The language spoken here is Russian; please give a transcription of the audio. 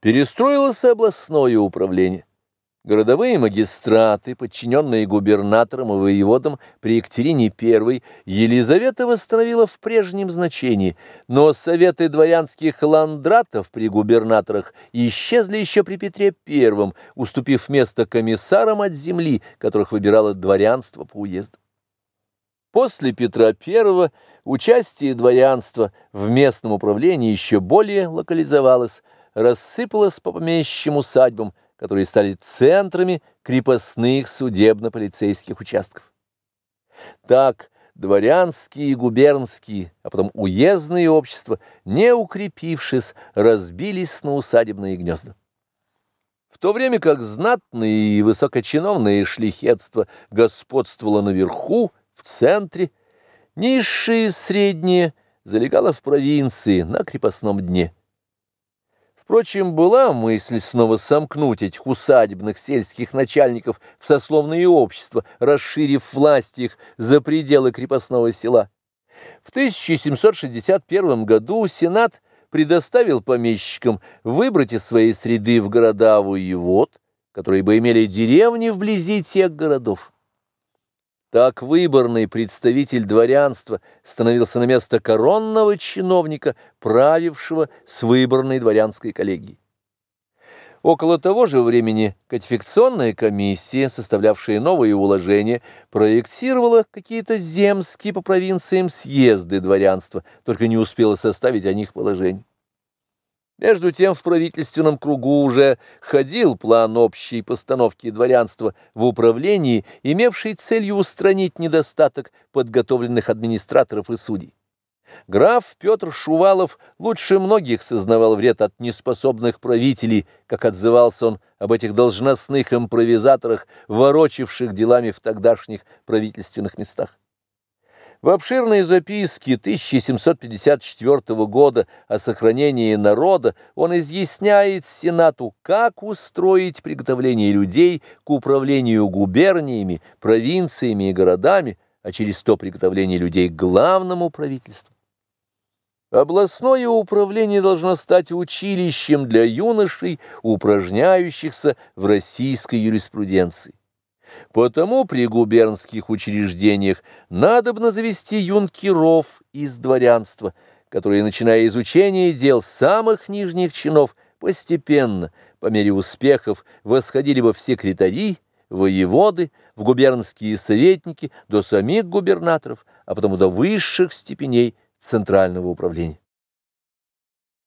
Перестроилось областное управление. Городовые магистраты, подчиненные губернаторам и воеводам при Екатерине I, Елизавета восстановила в прежнем значении, но советы дворянских ландратов при губернаторах исчезли еще при Петре I, уступив место комиссарам от земли, которых выбирало дворянство по уездам. После Петра I участие дворянства в местном управлении еще более локализовалось, рассыпалось по помещичьим усадьбам, которые стали центрами крепостных судебно-полицейских участков. Так, дворянские и губернские, а потом уездные общества, не укрепившись, разбились на усадебные гнезда. В то время как знатные и высокочиновное шлихетство господствовало наверху, в центре, низшие и средние залегало в провинции на крепостном дне. Впрочем, была мысль снова сомкнуть этих усадебных сельских начальников в сословные общества, расширив власть их за пределы крепостного села. В 1761 году Сенат предоставил помещикам выбрать из своей среды в города воевод, которые бы имели деревни вблизи тех городов. Так выборный представитель дворянства становился на место коронного чиновника, правившего с выборной дворянской коллегией. Около того же времени кодификационная комиссия, составлявшая новые уложения, проектировала какие-то земские по провинциям съезды дворянства, только не успела составить о них положение. Между тем в правительственном кругу уже ходил план общей постановки дворянства в управлении, имевший целью устранить недостаток подготовленных администраторов и судей. Граф Петр Шувалов лучше многих сознавал вред от неспособных правителей, как отзывался он об этих должностных импровизаторах, ворочивших делами в тогдашних правительственных местах. В обширной записке 1754 года о сохранении народа он изъясняет Сенату, как устроить приготовление людей к управлению губерниями, провинциями и городами, а через то приготовление людей к главному правительству. Областное управление должно стать училищем для юношей, упражняющихся в российской юриспруденции. Потому при губернских учреждениях надобно завести юнкеров из дворянства, которые, начиная изучение дел самых нижних чинов, постепенно, по мере успехов, восходили бы в секретари, воеводы, в губернские советники, до самих губернаторов, а потом до высших степеней центрального управления.